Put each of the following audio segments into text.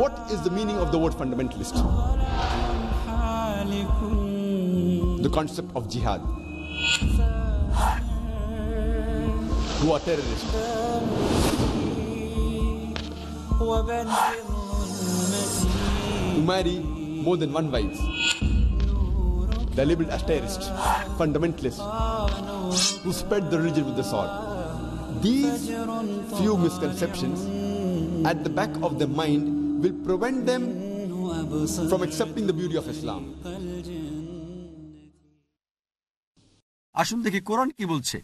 What is the meaning of the word fundamentalist? The concept of jihad. Who are terrorists? Who marry more than one wife. They're labeled as terrorists, fundamentalists, who spread the religion with the sword. These few misconceptions at the back of their mind will prevent them from accepting the beauty of Islam. আসুন দেখি কোরআন কি বলছে।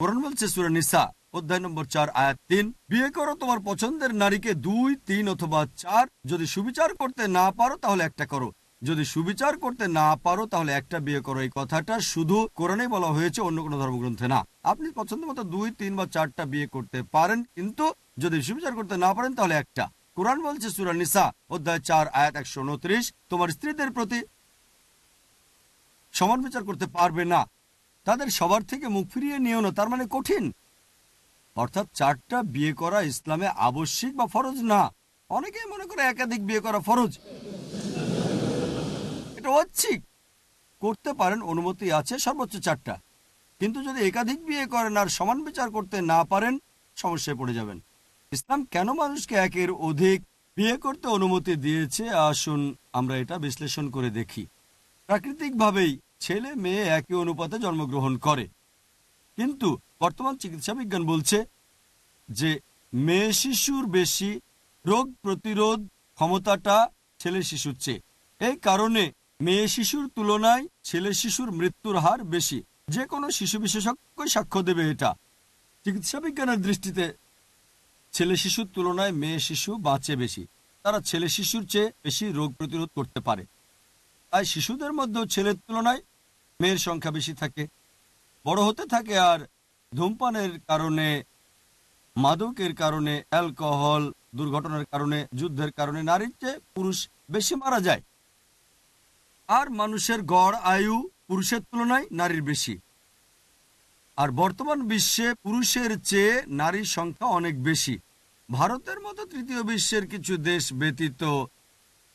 কোরআন বলছে সুরা নিসা, অধ্যায় নম্বর চার, আয়াত তিন, বিয়ে করো তোমার পছন্দের নারীকে দুই, তিন অথবা চার। যদি সুবিচার করতে না পারো তাহলে একটা করো। যদি সুবিচার করতে না পারো তাহলে একটা বিয়ে করো। এই কথাটা শুধু কোরআনে বলা হয়েছে, অন্য কোনো ধর্মগ্রন্থে না। আপনি পছন্দ মতো দুই, তিন বা চারটা বিয়ে করতে পারেন, কিন্তু যদি সুবিচার করতে না পারেন তাহলে একটা। কোরআন বলছে, সুরা নিসা, অধ্যায় চার, আয়াত একশো উনত্রিশ, তোমার স্ত্রীদের প্রতি সমান বিচার করতে পারবে না। তাদের সবার থেকে মুখ ফিরিয়ে নিও না, তার মানে কঠিন। অর্থাৎ চারটা বিয়ে করা ইসলামে আবশ্যিক বা ফরজ না। অনেকেই মনে করে একাধিক বিয়ে করা ফরজ। এটা ঐচ্ছিক। করতে পারেন, অনুমতি আছে, সর্বোচ্চ চারটা। কিন্তু যদি একাধিক বিয়ে করেন আর সমান বিচার করতে না পারেন, সমস্যায় পড়ে যাবেন। ইসলাম কেন মানুষকে একের অধিক বিয়ে করতে অনুমতি দিয়েছে? আসুন আমরা এটা বিশ্লেষণ করে দেখি। প্রাকৃতিকভাবেই ছেলে মেয়ে একই অনুপাতে জন্মগ্রহণ করে। কিন্তু বর্তমান চিকিৎসা বিজ্ঞান বলছে যে মেয়ে শিশুর বেশি রোগ প্রতিরোধ ক্ষমতাটা ছেলে শিশুর চেয়ে। এই কারণে মেয়ে শিশুর তুলনায় ছেলে শিশুর মৃত্যুর হার বেশি। যে কোনো শিশু বিশেষজ্ঞই সাক্ষ্য দেবে এটা। চিকিৎসা বিজ্ঞানের দৃষ্টিতে ছেলে শিশুর তুলনায় মেয়ে শিশু বাঁচে বেশি। তারা ছেলে শিশুর চেয়ে বেশি রোগ প্রতিরোধ করতে পারে। তাই শিশুদের মধ্যেও ছেলের তুলনায় মেয়ের সংখ্যা বেশি থাকে। বড় হতে থাকে আর ধূমপানের কারণে, মাদকের কারণে, অ্যালকোহল দুর্ঘটনার কারণে, যুদ্ধের কারণে নারীর চেয়ে পুরুষ বেশি মারা যায়। আর মানুষের গড়, আয়ু পুরুষের তুলনায় নারীর বেশি। আর বর্তমান বিশ্বে পুরুষের চেয়ে নারীর সংখ্যা অনেক বেশি। ভারতের মতো তৃতীয় বিশ্বের কিছু দেশ ব্যতীত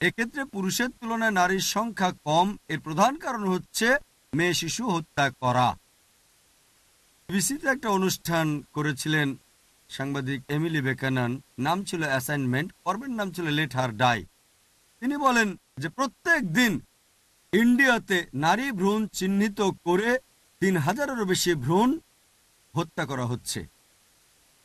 এক্ষেত্রে পুরুষের তুলনায় নারীর সংখ্যা কম। এর প্রধান কারণ হচ্ছে মেয়ে শিশু হত্যা করা। বিসিতে একটা অনুষ্ঠান করেছিলেন সাংবাদিক এমিলি বেকানান। নাম ছিল অ্যাসাইনমেন্ট পর্বের নাম ছিল লেট হার ডাই। তিনি বলেন যে প্রত্যেক দিন ইন্ডিয়াতে নারী ভ্রূণ চিহ্নিত করে তিন হাজারেরও বেশি ভ্রূণ হত্যা করা হচ্ছে।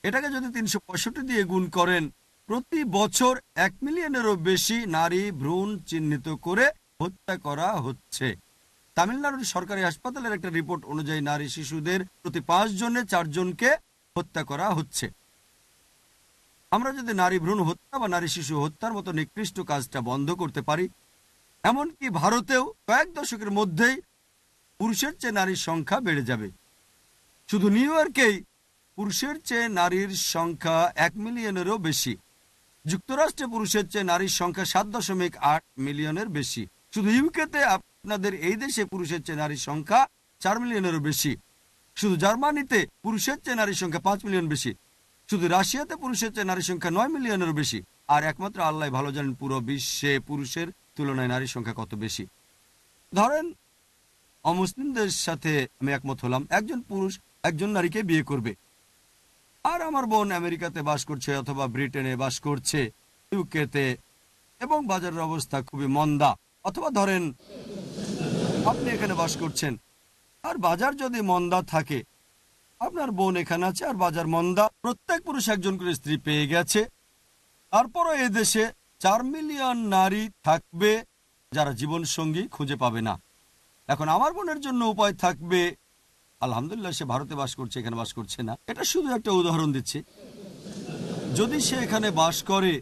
এটাকে যদি তিনশো পঁয়ষট্টি দিয়ে গুণ করেন, প্রতি বছর এক মিলিয়নেরও বেশি নারী ভ্রূণ চিহ্নিত করে হত্যা করা হচ্ছে। তামিলনাড়ুর সরকারি হাসপাতালের একটা রিপোর্ট অনুযায়ী নারী শিশুদের প্রতি পাঁচ জনে চারজনকে হত্যা করা হচ্ছে। আমরা যদি নারী ভ্রূণ হত্যা বা নারী শিশু হত্যার মতো নিকৃষ্ট কাজটা বন্ধ করতে পারি, এমনকি ভারতেও কয়েক দশকের মধ্যেই পুরুষের চেয়ে নারীর সংখ্যা বেড়ে যাবে। শুধু নিউ ইয়র্কেই পুরুষের চেয়ে নারীর সংখ্যা এক মিলিয়নেরও বেশি। যুক্তরাষ্ট্রে পুরুষের চেয়ে নারীর সংখ্যা সাত দশমিক আট মিলিয়নের বেশি। শুধু ইউকেতে আপনাদের এই দেশে পুরুষের চেয়ে নারীর সংখ্যা চার মিলিয়নেরও বেশি। শুধু জার্মানিতে পুরুষের চেয়ে নারীর সংখ্যা পাঁচ মিলিয়ন বেশি। শুধু রাশিয়াতে পুরুষের চেয়ে নারীর সংখ্যা নয় মিলিয়নেরও বেশি। আর একমাত্র আল্লাহ ভালো জানেন পুরো বিশ্বে পুরুষের তুলনায় নারীর সংখ্যা কত বেশি। ধরেন অমুসলিমদের সাথে আমি একমত হলাম, একজন পুরুষ একজন নারীকে বিয়ে করবে। আর আমার বোন আমেরিকাতে বাস করছে অথবা ব্রিটেনে বাস করছে, ইউকেতে, এবং বাজারের অবস্থা খুবই মন্দা। অথবা ধরেন, আপনি এখানে বাস করছেন, আর বাজার যদি মন্দা থাকে, আপনার বোন এখানে আছে আর বাজার মন্দা, প্রত্যেক পুরুষ একজন করে স্ত্রী পেয়ে গেছে। তারপরও এদেশে চার মিলিয়ন নারী থাকবে যারা জীবন সঙ্গী খুঁজে পাবে না। এখন আমার বোনের জন্য উপায় থাকবে। আলহামদুলিল্লাহ, সে ভারতে বাস করছে, এখানে বাস করছে না। এটা শুধু একটা উদাহরণ দিচ্ছে। যদি সে এখানে বাস করে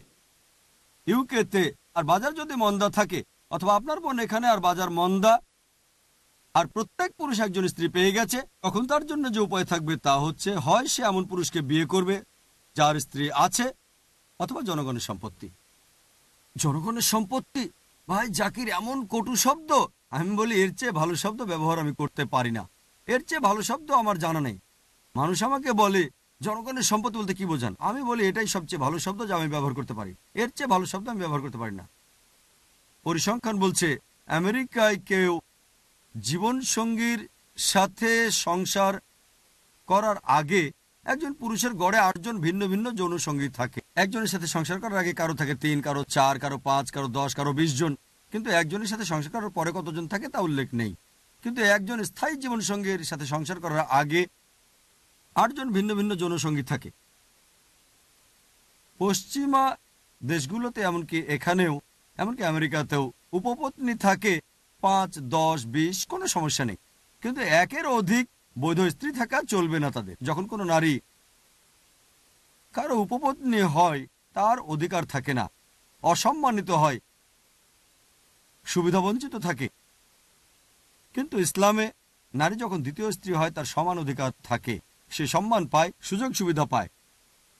ইউকেতে আর বাজার যদি মন্দা থাকে, অথবা আপনার বোন এখানে আর বাজার মন্দা, আর প্রত্যেক পুরুষ একজন স্ত্রী পেয়ে গেছে, তখন তার জন্য যে উপায় থাকবে তা হচ্ছে, হয় সে এমন পুরুষকে বিয়ে করবে, যার স্ত্রী আছে, অথবা জনগণের সম্পত্তি। জনগণের সম্পত্তি? ভাই, জাকির, এমন কটু শব্দ। আমি বলি, এর চেয়ে ভালো শব্দ ব্যবহার আমি করতে পারি না। এর চেয়ে ভালো শব্দ আমার জানা নেই। মানুষ আমাকে বলে, জনগণের সম্পদ বলতে কি বোঝান? আমি বলি, এটাই সবচেয়ে ভালো শব্দ যা আমি ব্যবহার করতে পারি। এর চেয়ে ভালো শব্দ আমি ব্যবহার করতে পারি না। পরিসংখ্যান বলছে, আমেরিকায় কেউ জীবন সঙ্গীর সাথে সংসার করার আগে একজন পুরুষের গড়ে আটজন ভিন্ন ভিন্ন যৌন সঙ্গী থাকে। একজনের সাথে সংসার করার আগে কারও থাকে তিন, কারও চার, কারও পাঁচ, কারও দশ, কারও বিশ জন। কিন্তু একজনের সাথে সংসার করার পরে কতজন থাকে তা উল্লেখ নেই। কিন্তু একজন স্থায়ী জীবন সঙ্গীর সাথে সংসার করার আগে আটজন ভিন্ন ভিন্ন যৌন সঙ্গী থাকে। পশ্চিমা দেশগুলোতে এমনকি এখানেও, এমনকি আমেরিকাতেও উপপত্নী থাকে পাঁচ, দশ, বিশ, কোনো সমস্যা নেই। কিন্তু একের অধিক বৈধ স্ত্রী থাকা চলবে না তাদের। যখন কোনো নারী কারও উপপত্নী হয়, তার অধিকার থাকে না, অসম্মানিত হয় সুবিধাবঞ্চিত থাকে। কিন্তু ইসলামে নারী যখন দ্বিতীয় স্ত্রী হয়, তার সমান অধিকার থাকে। সে সম্মান পায়, সুযোগ সুবিধা পায়।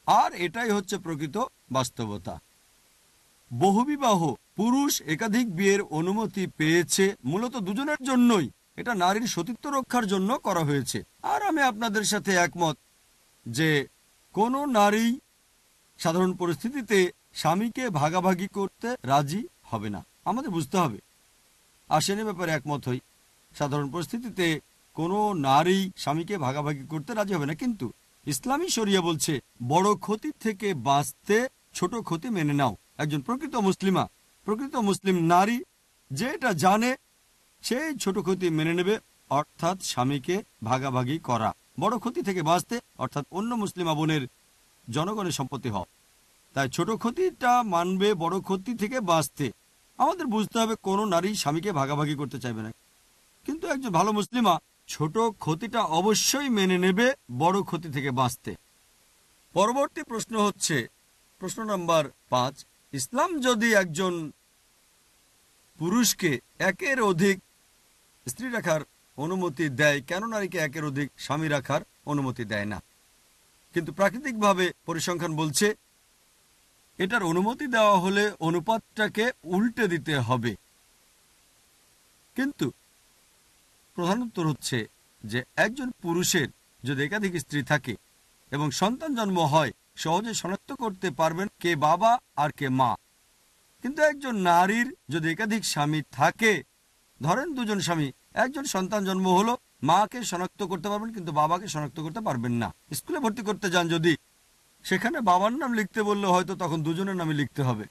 আর এটাই হচ্ছে প্রকৃত বাস্তবতা। বহুবিবাহ পুরুষ একাধিক বিয়ের অনুমতি পেয়েছে মূলত দুজনের জন্যই। এটা নারীর সতীত্ব রক্ষার জন্য করা হয়েছে। আর আমি আপনাদের সাথে একমত যে কোনো নারী সাধারণ পরিস্থিতিতে স্বামীকে ভাগাভাগি করতে রাজি হবে না। আমাদের বুঝতে হবে। নিয়ে ব্যাপারে একমত হই। সাধারণ পরিস্থিতিতে কোনো নারী স্বামীকে ভাগাভাগি করতে রাজি হবে না। কিন্তু ইসলামী শরিয়া বলছে, বড় ক্ষতি থেকে বাঁচতে ছোট ক্ষতি মেনে নাও। একজন প্রকৃত মুসলিমা, প্রকৃত মুসলিম নারী যে এটা জানে সেই ছোট ক্ষতি মেনে নেবে, অর্থাৎ স্বামীকে ভাগাভাগি করা। বড় ক্ষতি থেকে বাঁচতে, অর্থাৎ অন্য মুসলিম আবনের জনগণের সম্পত্তি হওয়া। তাই ছোট ক্ষতিটা মানবে, বড় ক্ষতি থেকে বাঁচতে। আমাদের বুঝতে হবে কোনো নারী স্বামীকে ভাগাভাগি করতে চাইবে না। কিন্তু একজন ভালো মুসলিমা ছোট ক্ষতিটা অবশ্যই মেনে নেবে বড় ক্ষতি থেকে বাঁচতে। পরবর্তী প্রশ্ন হচ্ছে, প্রশ্ন নাম্বার পাঁচ, ইসলাম যদি একজন পুরুষকে একের অধিক স্ত্রী রাখার অনুমতি দেয়, কেন নারীকে একের অধিক স্বামী রাখার অনুমতি দেয় না? কিন্তু প্রাকৃতিকভাবে পরিসংখ্যান বলছে এটার অনুমতি দেওয়া হলে অনুপাতটাকে উল্টে দিতে হবে। কিন্তু প্রধান উত্তর হচ্ছে যে একজন পুরুষের যদি একাধিক স্ত্রী থাকে এবং সন্তান জন্ম হয়, সহজে শনাক্ত করতে পারবেন কে বাবা আর কে মা। কিন্তু একজন নারীর যদি একাধিক স্বামী থাকে, ধরেন দুজন স্বামী, একজন সন্তান জন্ম হলো, মাকে শনাক্ত করতে পারবেন কিন্তু বাবাকে শনাক্ত করতে পারবেন না। স্কুলে ভর্তি করতে যান যদি সেখানে বাবার নাম লিখতে বললে হয়তো তখন দুজনের নামে লিখতে হবে।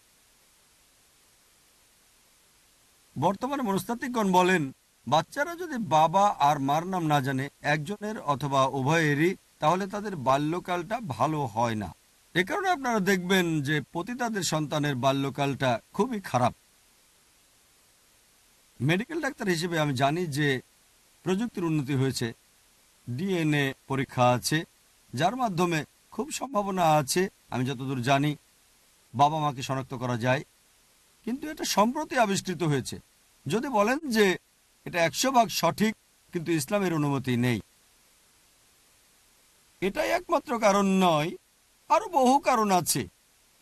বর্তমানে মনস্তাত্ত্বিকগণ বলেন, বাচ্চারা যদি বাবা আর মার নাম না জানে, একজনের অথবা উভয়েরই, তাহলে তাদের বাল্যকালটা ভালো হয় না। এ কারণে আপনারা দেখবেন যে পতিতাদের সন্তানের বাল্যকালটা খুবই খারাপ। মেডিকেল ডাক্তার হিসেবে আমি জানি যে প্রযুক্তির উন্নতি হয়েছে, ডিএনএ পরীক্ষা আছে, যার মাধ্যমে খুব সম্ভাবনা আছে, আমি যতদূর জানি, বাবা মাকে শনাক্ত করা যায়। কিন্তু এটা সম্প্রতি আবিষ্কৃত হয়েছে। যদি বলেন যে এটা একশো ভাগ সঠিক, কিন্তু ইসলামের অনুমতি নেই। এটাই একমাত্র কারণ নয়, আরও বহু কারণ আছে।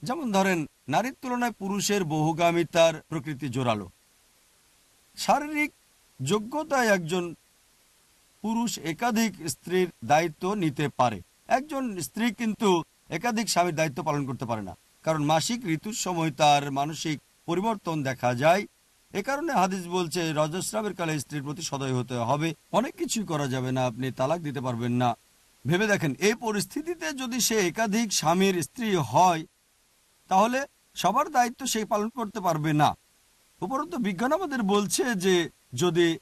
যেমন ধরেন, নারীর তুলনায় পুরুষের বহুগামিতার প্রকৃতি জোরালো। শারীরিক যোগ্যতায় একজন পুরুষ একাধিক স্ত্রীর দায়িত্ব নিতে পারে। একজন স্ত্রী কিন্তু একাধিক স্বামীর দায়িত্ব পালন করতে পারে না। কারণ মাসিক ঋতুর সময় তার মানসিক পরিবর্তন দেখা যায়। এ কারণে হাদিস বলছে, রজস্রাবের কালে স্ত্রীর প্রতি সদয় হতে হবে। অনেক কিছুই করা যাবে না, আপনি তালাক দিতে পারবেন না। ভেবে দেখেন, এই পরিস্থিতিতে যদি সে একাধিক স্বামীর স্ত্রী হয়, তাহলে সবার দায়িত্ব সে পালন করতে পারবে না। উপরন্ত বিজ্ঞান আমাদের বলছে যে, যদি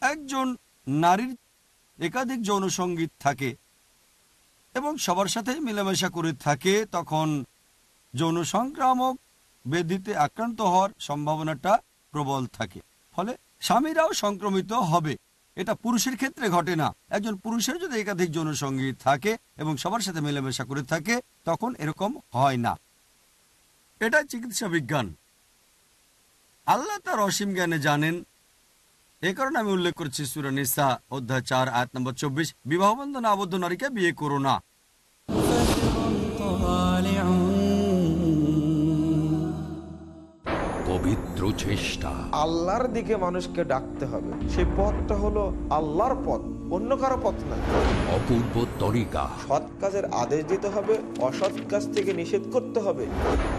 একজন নারীর একাধিক যৌন সংগীত থাকে এবং সবার সাথেই মেলামেশা করে থাকে, তখন যৌন সংক্রামক ব্যাধিতে আক্রান্ত হওয়ার সম্ভাবনাটা প্রবল থাকে। ফলে স্বামীরাও সংক্রমিত হবে। এটা পুরুষের ক্ষেত্রে ঘটে না। একজন পুরুষের যদি একাধিক যৌন সঙ্গী থাকে এবং সবার সাথে মেলামেশা করে থাকে, তখন এরকম হয় না। এটা চিকিৎসা বিজ্ঞান। আল্লাহ তার অসীম জ্ঞানে জানেন এ কারণে আমি উল্লেখ করছি সুরানিসা অধ্যায় চার, আয়াত নম্বর চব্বিশ, বিবাহ বন্ধনে আবদ্ধ নারীকে বিয়ে করো না। পবিত্র চেষ্টা। আল্লাহর দিকে মানুষকে ডাকতে হবে। সেই পথটা হলো আল্লাহর পথ অন্য কারও পথ না। অপূর্ব তরিকা। সৎ কাজের আদেশ দিতে হবে অসৎ কাজ থেকে নিষেধ করতে হবে।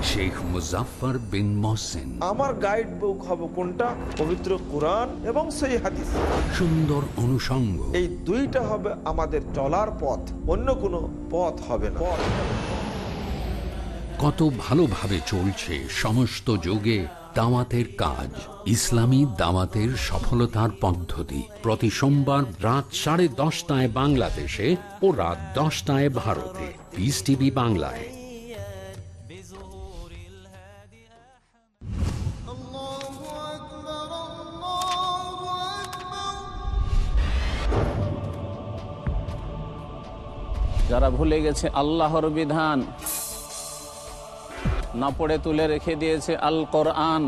শেখ মুজাফফর বিন মহসিন। আমার গাইড বুক হবে কোনটা? পবিত্র কোরআন এবং সেই হাদিস। সুন্দর অনুষঙ্গ। এই দুইটা হবে আমাদের চলার পথ অন্য কোনো পথ হবে না। কত ভালোভাবে চলছে সমস্ত যুগে দাওয়াতের কাজ, ইসলামী দাওয়াতের সফলতার পদ্ধতি। প্রতি সোমবার রাত সাড়ে দশটায় বাংলাদেশে ও রাত দশটায় ভারতে। পিস টিভি বাংলায়। যারা ভুলে গেছে আল্লাহর বিধান না পড়ে তুলে রেখে দিয়েছে আল কোরআন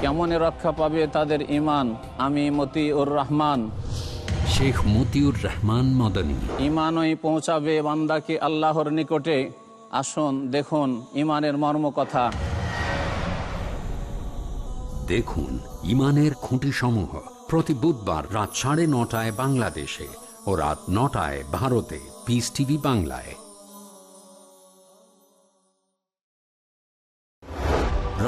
কেমন রক্ষা পাবে তাদের ইমান আমি মতিউর রহমান। শেখ মতিউর রহমান মদনী। ইমানই পৌঁছাবে বান্দাকে আল্লাহর নিকটে। আসুন দেখুন ইমানের মর্ম কথা দেখুন ইমানের খুঁটি সমূহ প্রতি বুধবার রাত সাড়ে নটায় বাংলাদেশে ও রাত নটায় ভারতে। পিস টিভি বাংলায়।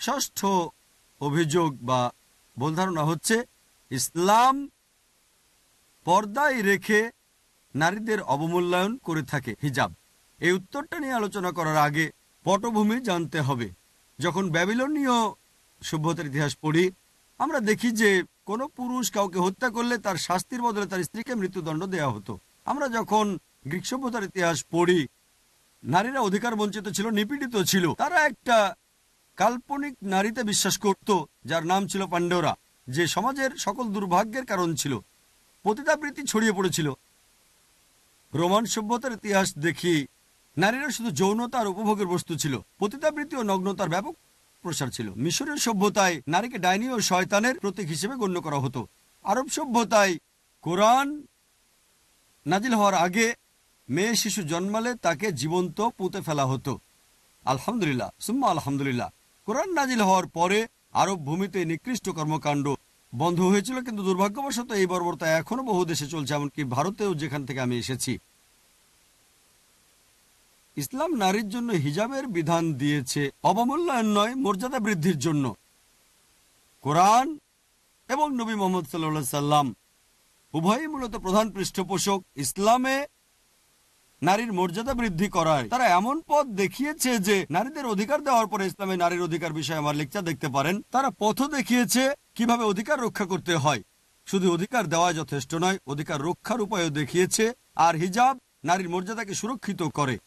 ষষ্ঠ অভিযোগ বা ভুল ধারণা হচ্ছে, ইসলাম পর্দায় রেখে নারীদের অবমূল্যায়ন করে থাকে হিজাব। এই উত্তরটা নিয়ে আলোচনা করার আগে পটভূমি জানতে হবে। যখন ব্যাবিলনীয় সভ্যতার ইতিহাস পড়ি, আমরা দেখি যে কোনো পুরুষ কাউকে হত্যা করলে তার শাস্তির বদলে তার স্ত্রীকে মৃত্যুদণ্ড দেওয়া হতো। আমরা যখন গ্রীক সভ্যতার ইতিহাস পড়ি, নারীরা অধিকার বঞ্চিত ছিল, নিপীড়িত ছিল। তারা একটা কাল্পনিক নারীতে বিশ্বাস করত, যার নাম ছিল পাণ্ডেরা, যে সমাজের সকল দুর্ভাগ্যের কারণ ছিল। পতিতাবৃত্তি ছড়িয়ে পড়েছিল। রোমান সভ্যতার ইতিহাস দেখি, নারীরা শুধু যৌনতা আর উপভোগের বস্তু ছিল। পতিতাবৃত্তি ও নগ্নতার ব্যাপক প্রসার ছিল। মিশরের সভ্যতায় নারীকে ডাইনি ও শয়তানের প্রতীক হিসেবে গণ্য করা হতো। আরব সভ্যতায় কোরআন নাজিল হওয়ার আগে মেয়ে শিশু জন্মালে তাকে জীবন্ত পুঁতে ফেলা হতো। আলহামদুলিল্লাহ, সুম্মা আলহামদুলিল্লাহ। কোরআন নাজিল হওয়ার পরে আরব ভূমিতে নিকৃষ্ট কর্মকাণ্ড বন্ধ হয়েছিল, কিন্তু দুর্ভাগ্যবশত এই বর্বরতা এখনও বহু দেশে চলছে, এমনকি ভারতেও যেখান থেকে আমি এসেছি। ইসলাম নারীর জন্য হিজাবের বিধান দিয়েছে, অবমূল্যায়ন নয়, মর্যাদা বৃদ্ধির জন্য। কোরআন এবং নবী মোহাম্মদ সাল্লা সাল্লাম, উভয়ই মূলত প্রধান পৃষ্ঠপোষক। ইসলামে নারীর মর্যাদা বৃদ্ধি করায়। তারা এমন পথ দেখিয়েছে যে, নারীদের অধিকার দেওয়ার পরে ইসলামে নারীর অধিকার বিষয়ে আমার লেকচার দেখতে পারেন। তারা পথ দেখিয়েছে কীভাবে অধিকার রক্ষা করতে হয়। শুধু অধিকার দেওয়া যথেষ্ট নয়, অধিকার রক্ষার উপায়ও দেখিয়েছে আর হিজাব নারীর মর্যাদাকে সুরক্ষিত করে।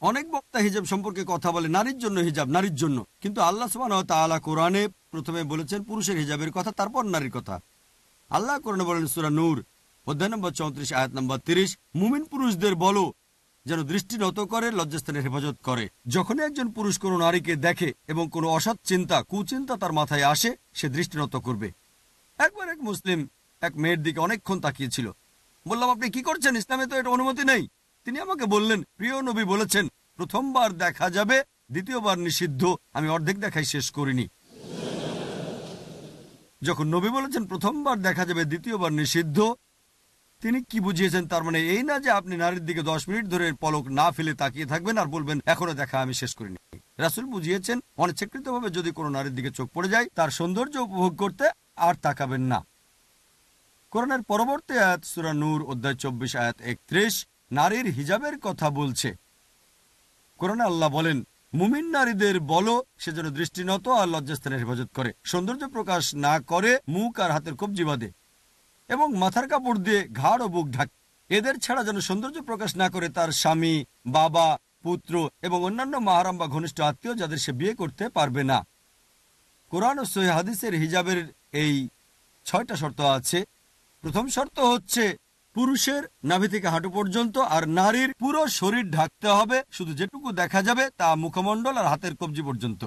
অনেক বক্তা হিজাব সম্পর্কে কথা বলে, নারীর জন্য হিজাব, নারীর জন্য। কিন্তু আল্লাহ সুবাহ তাআলা কোরআনে প্রথমে বলেছেন, পুরুষের হিজাবের কথা, তারপর নারীর কথা। আল্লাহ কোরআনে বলেন, সুরা নূর অধ্যায় নম্বর চৌত্রিশ, আয়াত নম্বর তিরিশ, মুমিন পুরুষদের বলো, যেন দৃষ্টি নত করে লজ্জাস্থানের হেফাজত করে। যখনই একজন পুরুষ কোনো নারীকে দেখে এবং কোনো অসৎ চিন্তা, কুচিন্তা তার মাথায় আসে, সে দৃষ্টি নত করবে। একবার এক মুসলিম এক মেয়ের দিকে অনেকক্ষণ তাকিয়েছিল। বললাম, আপনি কি করছেন? ইসলামে তো এটা অনুমতি নেই। তিনি আমাকে বললেন, প্রিয় নবী বলেছেন, প্রথমবার দেখা যাবে, দ্বিতীয়বার নিষিদ্ধ, আমি অর্ধেক দেখাই শেষ করিনি। যখন নবী বলেছেন, প্রথমবার দেখা যাবে, দ্বিতীয়বার নিষিদ্ধ তিনি কি বুঝিয়েছেন? তার মানে এই না যে আপনি নারীর দিকে দশ মিনিট ধরে পলক না ফেলে তাকিয়ে থাকবেন আর বলবেন, এখনও দেখা আমি শেষ করিনি। রাসুল বুঝিয়েছেন, অনিচ্ছাকৃতভাবে যদি কোনো নারীর দিকে চোখ পড়ে যায়, তার সৌন্দর্য উপভোগ করতে আর তাকাবেন না। করোনার পরবর্তী আয়াত, সুরা নূর, অধ্যায় চব্বিশ, আয়াত একত্রিশ, নারীর হিজাবের কথা বলছে। কোরআনে আল্লাহ বলেন, মুমিন নারীদের বলো, সে যেন দৃষ্টিনত আর লজ্জাস্থানের হেফাজত করে। সৌন্দর্য প্রকাশ না করে মুখ আর হাতের কবজি বাঁধে। এবং মাথার কাপড় দিয়ে ঘাড় ও বুক ঢাক এদের ছাড়া যেন সৌন্দর্য প্রকাশ না করে তার স্বামী, বাবা, পুত্র এবং অন্যান্য মাহারাম বা ঘনিষ্ঠ আত্মীয় যাদের সে বিয়ে করতে পারবে না। কোরআন ও সহি হাদিসের হিজাবের এই ছয়টা শর্ত আছে। প্রথম শর্ত হচ্ছে, পুরুষের নাভি থেকে হাঁটু পর্যন্ত আর নারীর পুরো শরীর ঢাকতে হবে, শুধু যেটুকু দেখা যাবে তা মুখমণ্ডল আর হাতের কবজি পর্যন্ত।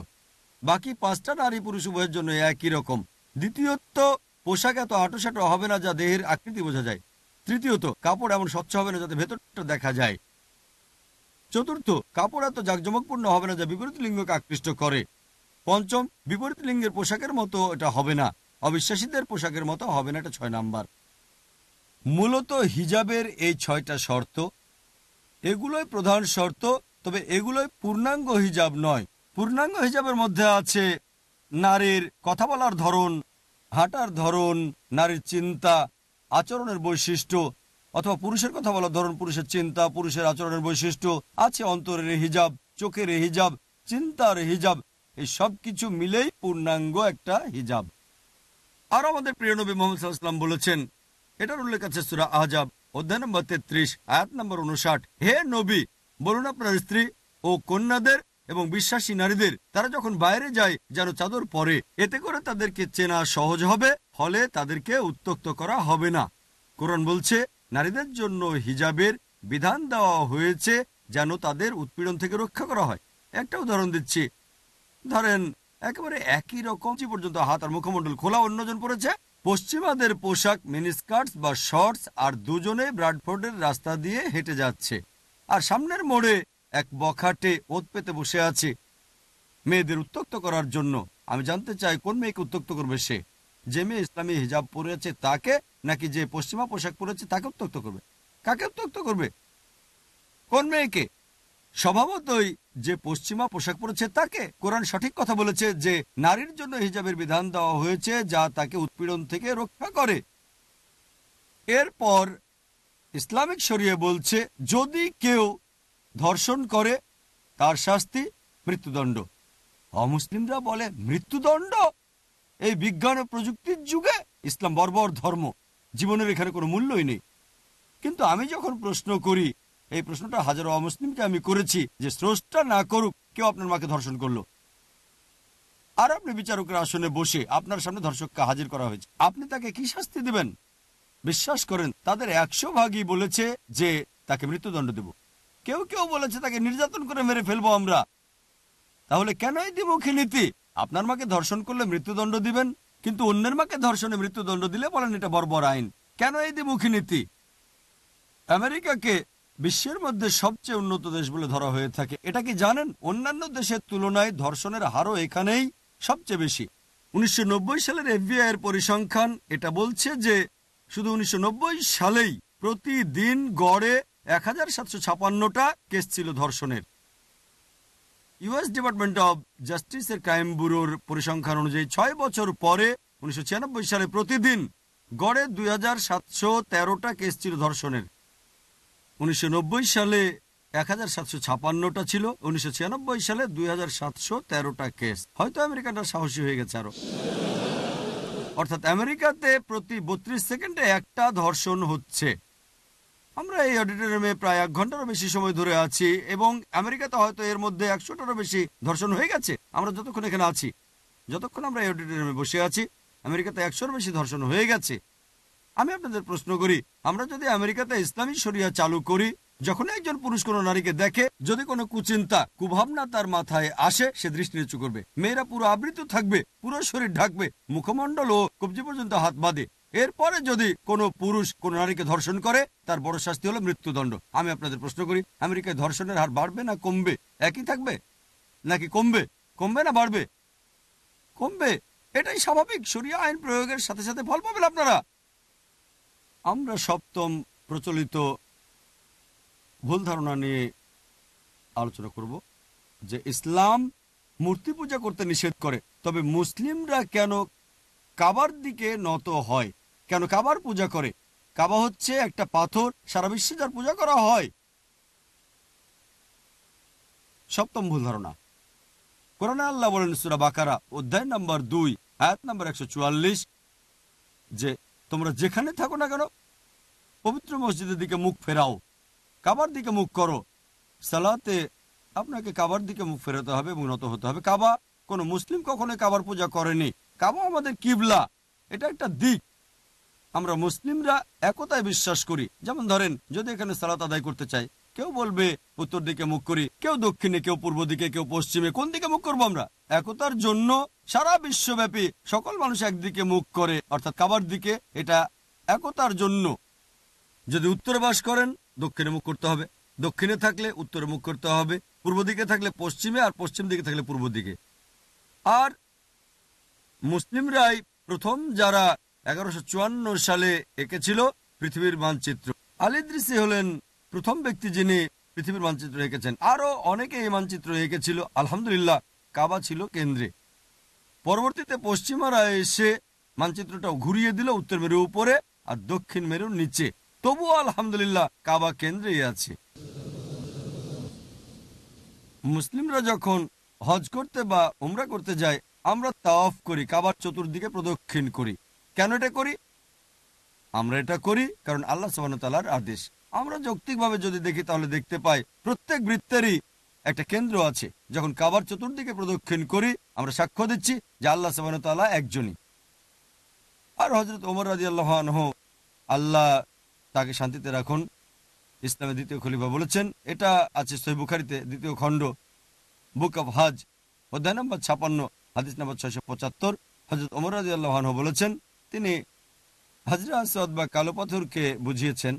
বাকি পাঁচটা নারী পুরুষ উভয়ের জন্য একই রকম। দ্বিতীয়ত পোশাক এত আটোসাটো হবে না যা দেহের আকৃতি বোঝা যায়। তৃতীয়ত, কাপড় এমন স্বচ্ছ হবে না যাতে ভেতরটা দেখা যায়। চতুর্থ, কাপড় এত জাকজমকপূর্ণ হবে না যা বিপরীত লিঙ্গকে আকৃষ্ট করে। পঞ্চম, বিপরীত লিঙ্গের পোশাকের মতো এটা হবে না। অবিশ্বাসীদের পোশাকের মতো হবে না, এটা ছয় নাম্বার। মূলত হিজাবের এই ছয়টা শর্ত। এগুলোই প্রধান শর্ত, তবে এগুলোই পূর্ণাঙ্গ হিজাব নয়। পূর্ণাঙ্গ হিজাবের মধ্যে আছে নারীর কথা বলার ধরন হাঁটার ধরন, নারীর চিন্তা, আচরণের বৈশিষ্ট্য, অথবা পুরুষের কথা বলার ধরন পুরুষের চিন্তা, পুরুষের আচরণের বৈশিষ্ট্য, আছে অন্তরের হিজাব, চোখের হিজাব, চিন্তার হিজাব, এই সব কিছু মিলেই পূর্ণাঙ্গ একটা হিজাব। আর আমাদের প্রিয় নবী মোহাম্মদ বলেছেন, এটার উল্লেখ আছে সুরা আহজাব অধ্যায় নম্বর তেত্রিশ, আয়াত নম্বর উনষাট হে নবী, বলুন আপনার স্ত্রী ও কন্যাদের এবং বিশ্বাসী নারীদের, তারা যখন বাইরে যায়, যেন চাদর পরে, এতে করে তাদেরকে চেনা সহজ হবে, ফলে তাদেরকে উত্তক্ত করা হবে না। কোরআন বলছে, নারীদের জন্য হিজাবের বিধান দেওয়া হয়েছে, যেন তাদের উৎপীড়ন থেকে রক্ষা করা হয়। একটা উদাহরণ দিচ্ছি। ধরেন, একেবারে একই রকম পর্যন্ত হাত আর মুখমণ্ডল খোলা অন্যজন পড়েছে পশ্চিমাদের পোশাক মিনিস্কার্টস বা শর্টস আর দুজনে ব্রাডফোর্ডের রাস্তা দিয়ে হেঁটে যাচ্ছে। আর সামনের মোড়ে এক বখাটে ওত পেতে বসে আছে। মেয়েদের উত্তক্ত করার জন্য আমি জানতে চাই, কোন মেয়েকে উত্তক্ত করবে সে? যে মেয়ে ইসলামী হিজাব পরেছে তাকে, নাকি যে পশ্চিমা পোশাক পরেছে তাকে উত্তক্ত করবে? কাকে উত্তক্ত করবে? কোন মেয়েকে? স্বভাবতই যে পশ্চিমা পোশাক পরেছে তাকে। কোরআন সঠিক কথা বলেছে যে, নারীর জন্য হিজাবের বিধান দেওয়া হয়েছে যা তাকে উৎপীড়ন থেকে রক্ষা করে। এরপর ইসলামিক শরিয়ে বলছে, যদি কেউ ধর্ষণ করে, তার শাস্তি মৃত্যুদণ্ড। অমুসলিমরা বলে, মৃত্যুদণ্ড? এই বিজ্ঞান ও প্রযুক্তির যুগে ইসলাম বর্বর ধর্ম। জীবনের এখানে কোনো মূল্যই নেই। কিন্তু আমি যখন প্রশ্ন করি, এই প্রশ্নটা হাজারো অমুসলিমকে আমি করেছি যে স্রষ্টা না করুক, কেউ আপনার মাকে ধর্ষণ করল। আর আপনি বিচারকের আসনে বসে আপনার সামনে ধর্ষককে হাজির করা হয়েছে, আপনি তাকে কি শাস্তি দেবেন? বিশ্বাস করেন, তাদের একশো ভাগই বলেছে যে তাকে মৃত্যুদণ্ড দেব। কেউ কেউ বলেছে তাকে নির্যাতন করে মেরে ফেলব আমরা। তাহলে কেন এই দ্বিমুখী নীতি? আপনার মাকে ধর্ষণ করলে মৃত্যুদণ্ড দিবেন, কিন্তু অন্যের মাকে ধর্ষণে মৃত্যুদণ্ড দিলে বলেন এটা বর্বর আইন। কেন এই দ্বিমুখী নীতি? আমেরিকাকে বিশ্বের মধ্যে সবচেয়ে উন্নত দেশ বলে ধরা হয়ে থাকে। এটা কি জানেন? অন্যান্য দেশের তুলনায় ধর্ষণের হারও এখানেই সবচেয়ে বেশি। উনিশশো নব্বই সালের এফবিআই এর পরিসংখ্যান এটা বলছে যে, শুধু উনিশশো নব্বই সালেই প্রতিদিন গড়ে এক হাজার সাতশো ছাপান্নটা কেস ছিল ধর্ষণের। ইউএস ডিপার্টমেন্ট অব জাস্টিসের ক্রাইম ব্যুরোর পরিসংখ্যান অনুযায়ী ছয় বছর পরে, উনিশশো ছিয়ানব্বই সালে প্রতিদিন গড়ে দুই হাজার সাতশো তেরোটা কেস ছিল ধর্ষণের। উনিশশো নব্বই সালে এক হাজার সাতশো ছাপান্নটা ছিল, উনিশশো ছিয়ানব্বই সালে দুই হাজার সাতশো তেরোটা কেস। হয়তো আমেরিকাটা সাহসী হয়ে গেছে আরও। অর্থাৎ আমেরিকাতে প্রতি বত্রিশ সেকেন্ডে একটা ধর্ষণ হচ্ছে। আমরা এই অডিটোরিয়ামে প্রায় এক ঘন্টারও বেশি সময় ধরে আছি এবং আমেরিকাতে হয়তো এর মধ্যে একশোটারও বেশি ধর্ষণ হয়ে গেছে। আমরা যতক্ষণ এখানে আছি, যতক্ষণ আমরা এই অডিটোরিয়ামে বসে আছি, আমেরিকাতে একশোর বেশি ধর্ষণ হয়ে গেছে। আমি আপনাদের প্রশ্ন করি, আমরা যদি আমেরিকাতে ইসলামী শরিয়া চালু করি, যখন একজন পুরুষ কোনো নারীকে দেখে, যদি কোনো কুচিন্তা কুভাবনা তার মাথায় আসে, সে দৃষ্টি নিচু করবে। মেয়েরা পুরো আবৃত থাকবে, পুরো শরীর ঢাকবে, মুখমণ্ডল ও কবজি পর্যন্ত হাত বাঁধে। এরপরে যদি কোনো পুরুষ কোনো নারীকে ধর্ষণ করে, তার বড় শাস্তি হলো মৃত্যুদণ্ড। আমি আপনাদের প্রশ্ন করি, আমেরিকায় ধর্ষণের হার বাড়বে না কমবে? একই থাকবে? নাকি কমবে? কমবে না বাড়বে? কমবে। এটাই স্বাভাবিক। সরিয়া আইন প্রয়োগের সাথে সাথে ফল পাবেন আপনারা। আমরা সপ্তম প্রচলিত ভুল ধারণা নিয়ে আলোচনা করব যে ইসলাম মূর্তি পূজা করতে নিষেধ করে, তবে মুসলিমরা কেন কাবার দিকে নত হয়? কেন কাবার পূজা করে? কাবা হচ্ছে একটা পাথর, সারা বিশ্বে যার পূজা করা হয়। সপ্তম ভুল ধারণা। কোরআনে আল্লাহ বলেন সুরা বাকারা, অধ্যায় নাম্বার দুই, আয়াত নাম্বার একশো যে তোমরা যেখানে থাকো না কেন, পবিত্র মসজিদের দিকে মুখ ফেরাও, কাবার দিকে মুখ করো। সালাতে আপনাকে কাবার দিকে মুখ ফেরাতে হবে এবং নত হতে হবে। কাবা কোনো মুসলিম কখনো কাবার পূজা করেনি। কাবা আমাদের কিবলা, এটা একটা দিক। আমরা মুসলিমরা একতায় বিশ্বাস করি। যেমন ধরেন, যদি এখানে সালাত আদায় করতে চাই, কেউ বলবে, উত্তর দিকে মুখ করি। কেউ দক্ষিণে, কেউ পূর্ব দিকে, কেউ পশ্চিমে, কোন দিকে মুখ করব আমরা? একতার জন্য সারা বিশ্বব্যাপী সকল মানুষ একদিকে মুখ করে, অর্থাৎ কাবার দিকে। এটা একতার জন্য। যদি উত্তরে বাস করেন, দক্ষিণে মুখ করতে হবে। দক্ষিণে থাকলে উত্তরে মুখ করতে হবে। পূর্ব দিকে থাকলে পশ্চিমে আর পশ্চিম দিকে থাকলে পূর্ব দিকে। আর মুসলিমরাই প্রথম যারা এগারোশো সালে এঁকেছিল পৃথিবীর মানচিত্র। আলিদ্রিসি হলেন প্রথম ব্যক্তি যিনি পৃথিবীর মানচিত্র এঁকেছেন। আরও অনেকে এই মানচিত্র এঁকেছিল। আলহামদুলিল্লাহ, কাবা ছিল কেন্দ্রে। পরবর্তীতে পশ্চিমারা এসে মানচিত্রটা ঘুরিয়ে দিল উত্তর মেরুর উপরে আর দক্ষিণ মেরুর নিচে। তবুও আলহামদুলিল্লাহ, কাবা কেন্দ্রেই আছে। মুসলিমরা যখন হজ করতে বা উমরা করতে যায়, আমরা তাওয়াফ করি, কাবার চতুর্দিকে প্রদক্ষিণ করি। কেন এটা করি? আমরা এটা করি কারণ আল্লাহ সাবানতালার আদেশ। আমরা যৌক্তিকভাবে যদি দেখি তাহলে দেখতে পাই প্রত্যেক বৃত্তেরই একটা কেন্দ্র আছে। যখন কাবার চতুর্দিকে প্রদক্ষিণ করি, আমরা সাক্ষ্য দিচ্ছি যে আল্লাহ সাবানতাল্লাহ একজনই। আর হজরত ওমর রাজি আল্লাহ আল্লাহ তাকে শান্তিতে রাখুন। ইসলামের দ্বিতীয় খলিফা বলেছেন, এটা আছে সহি বুখারিতে, দ্বিতীয় খণ্ড, বুক অফ হাজ, অধ্যায় নম্বর ছাপান্ন, হাদিস নম্বর ছয়শো পঁচাত্তর। হজরত ওমর রাজি আল্লাহ বলেছেন তিনি হাজরা আসাদ বা কালো পাথরকে বুঝিয়েছেন,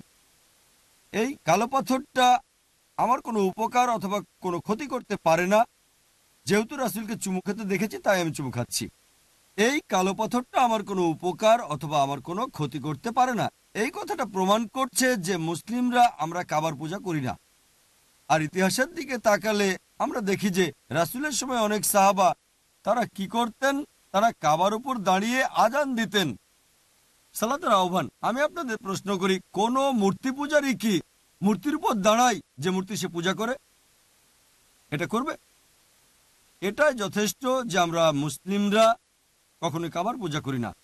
এই কালো পাথরটা আমার কোনো উপকার অথবা কোনো ক্ষতি করতে পারে না। যেহেতু রাসুলকে চুমু খেতে দেখেছি, তাই আমি চুমু খাচ্ছি। এই কালো পাথরটা আমার কোনো উপকার অথবা আমার কোনো ক্ষতি করতে পারে না। এই কথাটা প্রমাণ করছে যে মুসলিমরা আমরা কাবার পূজা করি না। আর ইতিহাসের দিকে তাকালে আমরা দেখি যে রাসুলের সময় অনেক সাহাবা তারা কি করতেন? তারা কাবার উপর দাঁড়িয়ে আজান দিতেন। সালাতের আহ্বান, আমি আপনাদের প্রশ্ন করি, কোন মূর্তি পূজারই কি মূর্তির উপর দাঁড়ায় যে মূর্তি সে পূজা করে? এটা করবে? এটাই যথেষ্ট যে আমরা মুসলিমরা কখনোই কাবার পূজা করি না।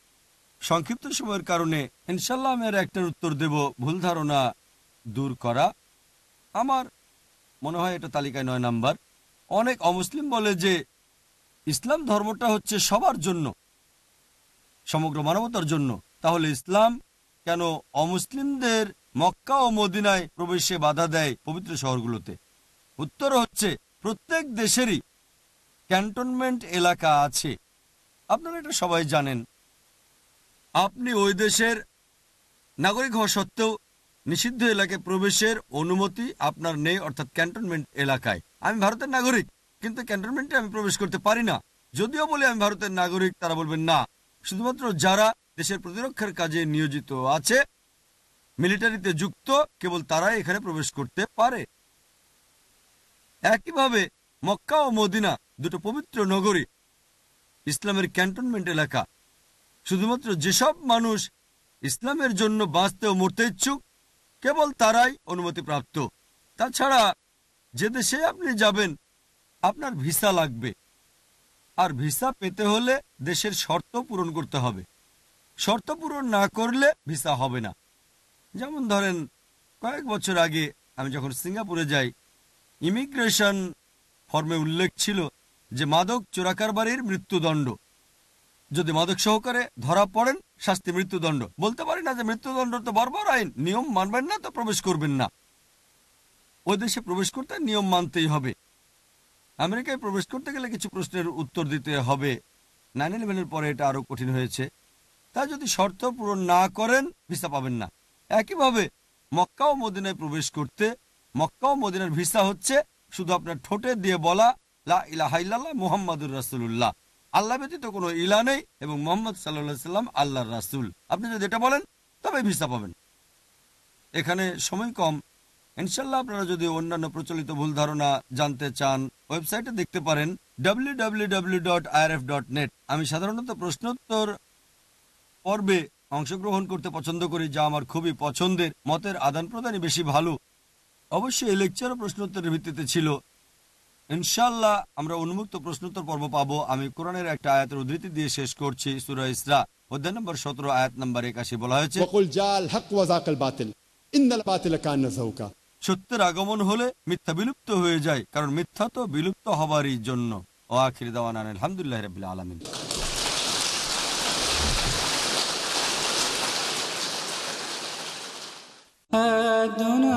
সংক্ষিপ্ত সময়ের কারণে ইনশাল্লাহ আমি আর একটার উত্তর দেব, ভুল ধারণা দূর করা। আমার মনে হয় এটা তালিকায় নয় নাম্বার। অনেক অমুসলিম বলে যে ইসলাম ধর্মটা হচ্ছে সবার জন্য, সমগ্র মানবতার জন্য। তাহলে ইসলাম কেন অমুসলিমদের মক্কা ও মদিনায় প্রবেশে বাধা দেয় পবিত্র শহরগুলোতে? উত্তর হচ্ছে, প্রত্যেক দেশেরই ক্যান্টনমেন্ট এলাকা আছে। আপনারা এটা সবাই জানেন। আপনি ওই দেশের নাগরিক হওয়া সত্ত্বেও নিষিদ্ধ এলাকায় প্রবেশের অনুমতি আপনার নেই, অর্থাৎ ক্যান্টনমেন্ট এলাকায়। আমি ভারতের নাগরিক। কিন্তু ক্যান্টনমেন্টে আমি প্রবেশ করতে পারি না। যদিও বলে আমি ভারতের নাগরিক, তারা বলবেন না। শুধুমাত্র যারা দেশের প্রতিরক্ষার কাজে নিয়োজিত আছে, মিলিটারিতে যুক্ত, কেবল তারাই এখানে প্রবেশ করতে পারে। একইভাবে মক্কা ও মদিনা, দুটো পবিত্র নগরী, ইসলামের ক্যান্টনমেন্ট এলাকা। শুধুমাত্র যেসব মানুষ ইসলামের জন্য বাঁচতে ও মরতে ইচ্ছুক, কেবল তারাই অনুমতিপ্রাপ্ত। তাছাড়া যে দেশে আপনি যাবেন আপনার ভিসা লাগবে। আর ভিসা পেতে হলে দেশের শর্ত পূরণ করতে হবে। শর্ত পূরণ না করলে ভিসা হবে না। যেমন ধরেন, কয়েক বছর আগে আমি যখন সিঙ্গাপুরে যাই, ইমিগ্রেশন ফর্মে উল্লেখ ছিল যে মাদক চোরাকারবারির মৃত্যুদণ্ড। যদি মাদক সহকারে ধরা পড়েন, শাস্তি মৃত্যুদণ্ড। বলতে পারি না যে মৃত্যুদণ্ড তো বর্বর আইন, নিয়ম মানবেন না তো প্রবেশ করবেন না। ওই দেশে প্রবেশ করতে নিয়ম মানতেই হবে। আমেরিকায় প্রবেশ করতে গেলে কিছু প্রশ্নের উত্তর দিতে হবে। নাইন ইলেভেনের পরে এটা আরও কঠিন হয়েছে। তা যদি শর্ত পূরণ না করেন, ভিসা পাবেন না। একইভাবে মক্কা ও মদিনায় প্রবেশ করতে, মক্কা ও মদিনার ভিসা হচ্ছে শুধু আপনার ঠোঁটে দিয়ে বলা, লা ইলাহা মুহাম্মাদুর রাসুল্লাহ আল্লাহ ব্যতীত কোনো ইলা নেই এবং মোহাম্মদ সাল্লাহ সাল্লাম আল্লাহর রাসুল। আপনি যদি এটা বলেন, তবে ভিসা পাবেন। এখানে সময় কম ইনশাল্লাহ আপনারা যদি অন্যান্য প্রচলিত ভুল ধারণা জানতে চান, ওয়েবসাইটে দেখতে পারেন www.irf.net আমি সাধারণত প্রশ্নোত্তর পর্বে অংশগ্রহণ করতে পছন্দ করি, যা আমার খুবই পছন্দের, মতের আদান প্রদানই বেশি ভালো। অবশ্যই এই লেকচার ও প্রশ্নোত্তরের ভিত্তিতে ছিল। ইনশাল্লাহ আমরা উন্মুক্ত প্রশ্নোত্তর পর্ব পাবো। আমি কোরআনের একটা আয়াতের উদ্ধৃতি দিয়ে শেষ করছি, সুরা ইসরা, অধ্যায় নম্বর সতেরো, আয়াত নম্বর একাশি বলা হয়েছে সত্যের আগমন হলে মিথ্যা বিলুপ্ত হয়ে যায়, কারণ মিথ্যা তো বিলুপ্ত হবারই জন্য। ও আখির দেওয়ান আলহামদুলিল্লাহ রবিল আলমিন। দুনা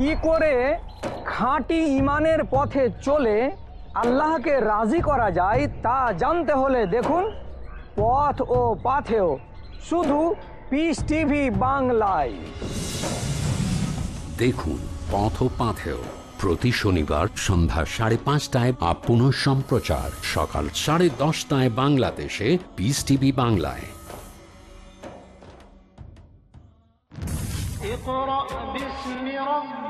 কি করে খাঁটি ইমানের পথে চলে আল্লাহকে রাজি করা যায় তা জানতে হলে দেখুন পথ ও পাথেও শুধু পিস টিভি বাংলায় দেখুন পথ পাথেও প্রতি শনিবার সন্ধ্যা সাড়ে পাঁচটায় বা পুনঃ সম্প্রচার সকাল সাড়ে দশটায় বাংলাদেশে পিস টিভি বাংলায় اقرأ باسم ربك الذي خلق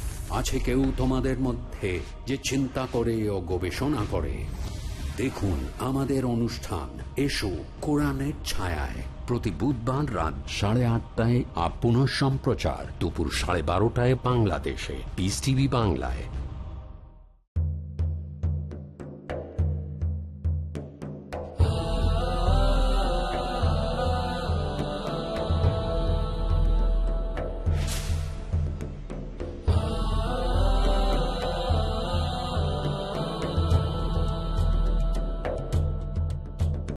আছে কেউ তোমাদের মধ্যে যে চিন্তা করে ও গবেষণা করে? দেখুন, আমাদের অনুষ্ঠান, এসো কোরআনের ছায়ায়। প্রতি বুধবার রাত সাড়ে আটটায় আপন পুনঃ সম্প্রচার দুপুর সাড়ে বারোটায় বাংলাদেশে। পিস টিভি বাংলায়।